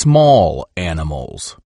small animals.